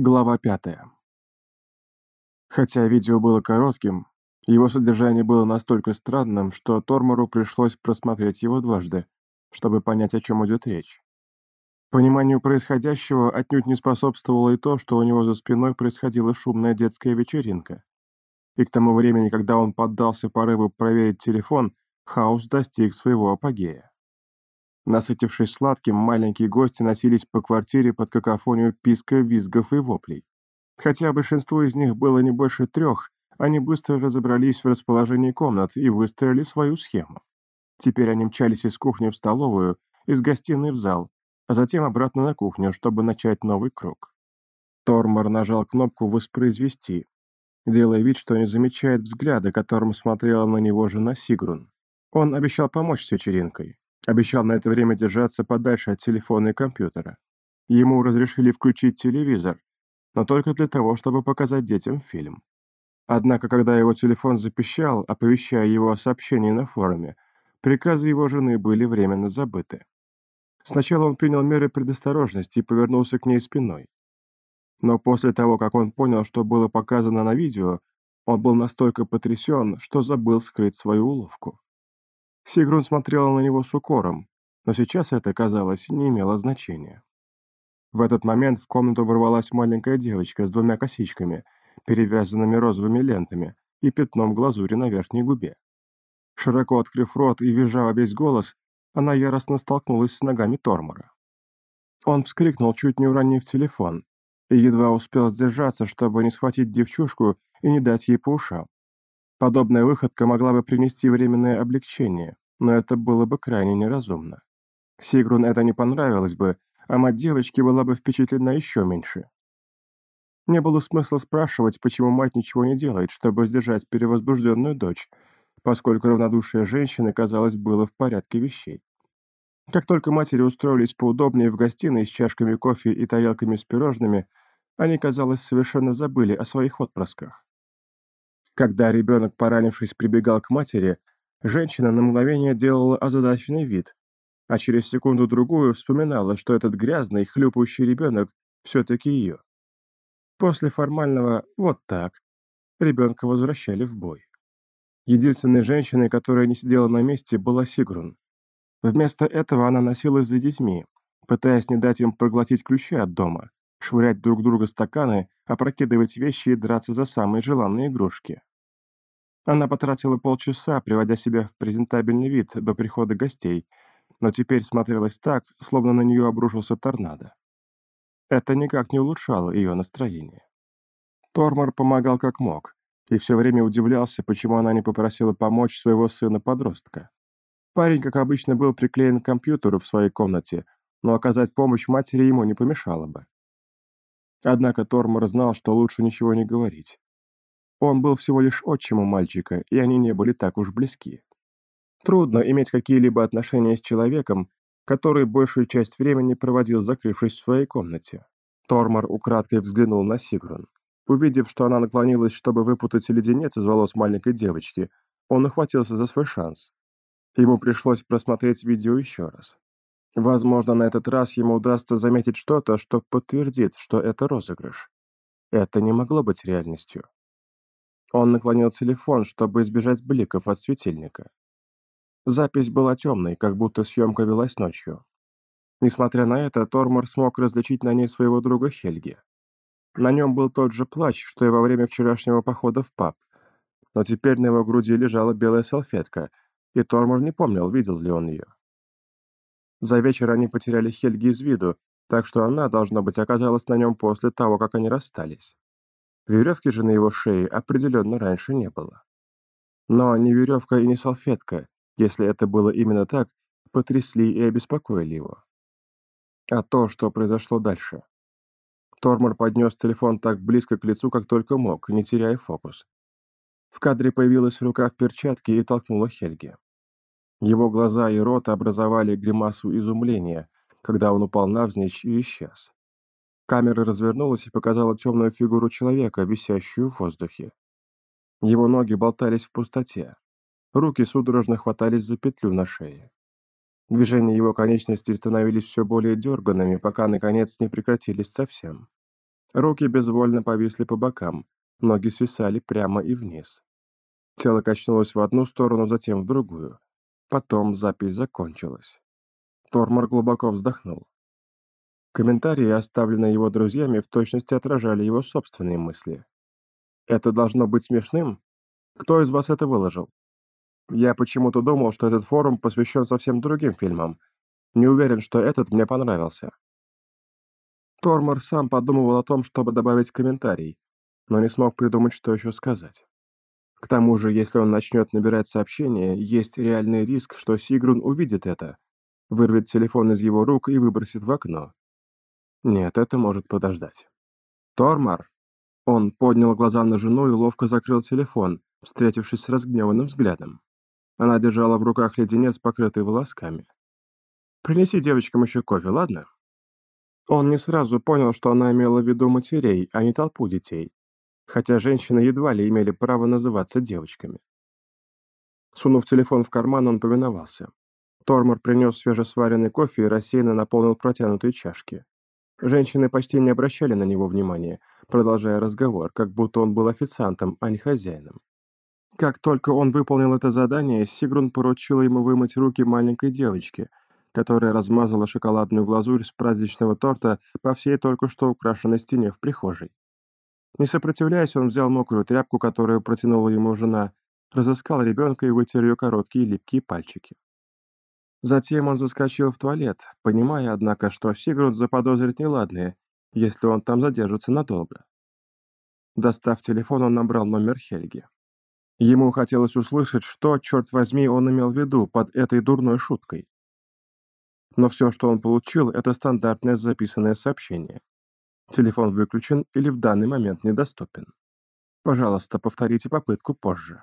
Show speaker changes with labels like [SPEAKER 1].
[SPEAKER 1] Глава пятая. Хотя видео было коротким, его содержание было настолько странным, что Тормору пришлось просмотреть его дважды, чтобы понять, о чем идет речь. Пониманию происходящего отнюдь не способствовало и то, что у него за спиной происходила шумная детская вечеринка. И к тому времени, когда он поддался порыву проверить телефон, хаос достиг своего апогея. Насытившись сладким, маленькие гости носились по квартире под какофонию писка, визгов и воплей. Хотя большинство из них было не больше трех, они быстро разобрались в расположении комнат и выстроили свою схему. Теперь они мчались из кухни в столовую, из гостиной в зал, а затем обратно на кухню, чтобы начать новый круг. Тормор нажал кнопку «Воспроизвести», делая вид, что не замечает взгляда, которым смотрела на него жена Сигрун. Он обещал помочь с вечеринкой, Обещал на это время держаться подальше от телефона и компьютера. Ему разрешили включить телевизор, но только для того, чтобы показать детям фильм. Однако, когда его телефон запищал, оповещая его о сообщении на форуме, приказы его жены были временно забыты. Сначала он принял меры предосторожности и повернулся к ней спиной. Но после того, как он понял, что было показано на видео, он был настолько потрясен, что забыл скрыть свою уловку. Сигрун смотрела на него с укором, но сейчас это, казалось, не имело значения. В этот момент в комнату ворвалась маленькая девочка с двумя косичками, перевязанными розовыми лентами и пятном глазури на верхней губе. Широко открыв рот и визжа весь голос, она яростно столкнулась с ногами Тормора. Он вскрикнул, чуть не уронив телефон, и едва успел сдержаться, чтобы не схватить девчушку и не дать ей по ушам. Подобная выходка могла бы принести временное облегчение, но это было бы крайне неразумно. Сигрун это не понравилось бы, а мать девочки была бы впечатлена еще меньше. Не было смысла спрашивать, почему мать ничего не делает, чтобы сдержать перевозбужденную дочь, поскольку равнодушие женщины, казалось, было в порядке вещей. Как только матери устроились поудобнее в гостиной с чашками кофе и тарелками с пирожными, они, казалось, совершенно забыли о своих отпрысках. Когда ребенок, поранившись, прибегал к матери, женщина на мгновение делала озадаченный вид, а через секунду-другую вспоминала, что этот грязный, хлюпающий ребенок все-таки ее. После формального «вот так» ребенка возвращали в бой. Единственной женщиной, которая не сидела на месте, была Сигрун. Вместо этого она носилась за детьми, пытаясь не дать им проглотить ключи от дома, швырять друг друга стаканы, опрокидывать вещи и драться за самые желанные игрушки. Она потратила полчаса, приводя себя в презентабельный вид до прихода гостей, но теперь смотрелась так, словно на нее обрушился торнадо. Это никак не улучшало ее настроение. Тормор помогал как мог, и все время удивлялся, почему она не попросила помочь своего сына-подростка. Парень, как обычно, был приклеен к компьютеру в своей комнате, но оказать помощь матери ему не помешало бы. Однако Тормор знал, что лучше ничего не говорить. Он был всего лишь отчимом мальчика, и они не были так уж близки. Трудно иметь какие-либо отношения с человеком, который большую часть времени проводил, закрывшись в своей комнате. Тормор украдкой взглянул на Сигрун. Увидев, что она наклонилась, чтобы выпутать леденец из волос маленькой девочки, он ухватился за свой шанс. Ему пришлось просмотреть видео еще раз. Возможно, на этот раз ему удастся заметить что-то, что подтвердит, что это розыгрыш. Это не могло быть реальностью. Он наклонил телефон, чтобы избежать бликов от светильника. Запись была темной, как будто съемка велась ночью. Несмотря на это, Тормор смог различить на ней своего друга Хельги. На нем был тот же плащ, что и во время вчерашнего похода в паб, но теперь на его груди лежала белая салфетка, и Тормор не помнил, видел ли он ее. За вечер они потеряли Хельги из виду, так что она, должно быть, оказалась на нем после того, как они расстались. Веревки же на его шее определенно раньше не было. Но ни веревка и ни салфетка, если это было именно так, потрясли и обеспокоили его. А то, что произошло дальше. Тормор поднес телефон так близко к лицу, как только мог, не теряя фокус. В кадре появилась рука в перчатке и толкнула Хельги. Его глаза и рот образовали гримасу изумления, когда он упал навзничь и исчез. Камера развернулась и показала темную фигуру человека, висящую в воздухе. Его ноги болтались в пустоте. Руки судорожно хватались за петлю на шее. Движения его конечностей становились все более дерганными, пока, наконец, не прекратились совсем. Руки безвольно повисли по бокам, ноги свисали прямо и вниз. Тело качнулось в одну сторону, затем в другую. Потом запись закончилась. Тормор глубоко вздохнул. Комментарии, оставленные его друзьями, в точности отражали его собственные мысли. «Это должно быть смешным? Кто из вас это выложил? Я почему-то думал, что этот форум посвящен совсем другим фильмам. Не уверен, что этот мне понравился». Тормор сам подумывал о том, чтобы добавить комментарий, но не смог придумать, что еще сказать. К тому же, если он начнет набирать сообщения, есть реальный риск, что Сигрун увидит это, вырвет телефон из его рук и выбросит в окно. Нет, это может подождать. «Тормор!» Он поднял глаза на жену и ловко закрыл телефон, встретившись с разгневанным взглядом. Она держала в руках леденец, покрытый волосками. «Принеси девочкам еще кофе, ладно?» Он не сразу понял, что она имела в виду матерей, а не толпу детей, хотя женщины едва ли имели право называться девочками. Сунув телефон в карман, он повиновался. Тормор принес свежесваренный кофе и рассеянно наполнил протянутые чашки. Женщины почти не обращали на него внимания, продолжая разговор, как будто он был официантом, а не хозяином. Как только он выполнил это задание, Сигрун поручила ему вымыть руки маленькой девочке, которая размазала шоколадную глазурь с праздничного торта по всей только что украшенной стене в прихожей. Не сопротивляясь, он взял мокрую тряпку, которую протянула ему жена, разыскал ребенка и вытер ее короткие липкие пальчики. Затем он заскочил в туалет, понимая, однако, что Сигрунд заподозрит неладное, если он там задержится надолго. Достав телефон, он набрал номер Хельги. Ему хотелось услышать, что, черт возьми, он имел в виду под этой дурной шуткой. Но все, что он получил, это стандартное записанное сообщение. Телефон выключен или в данный момент недоступен. Пожалуйста, повторите попытку позже.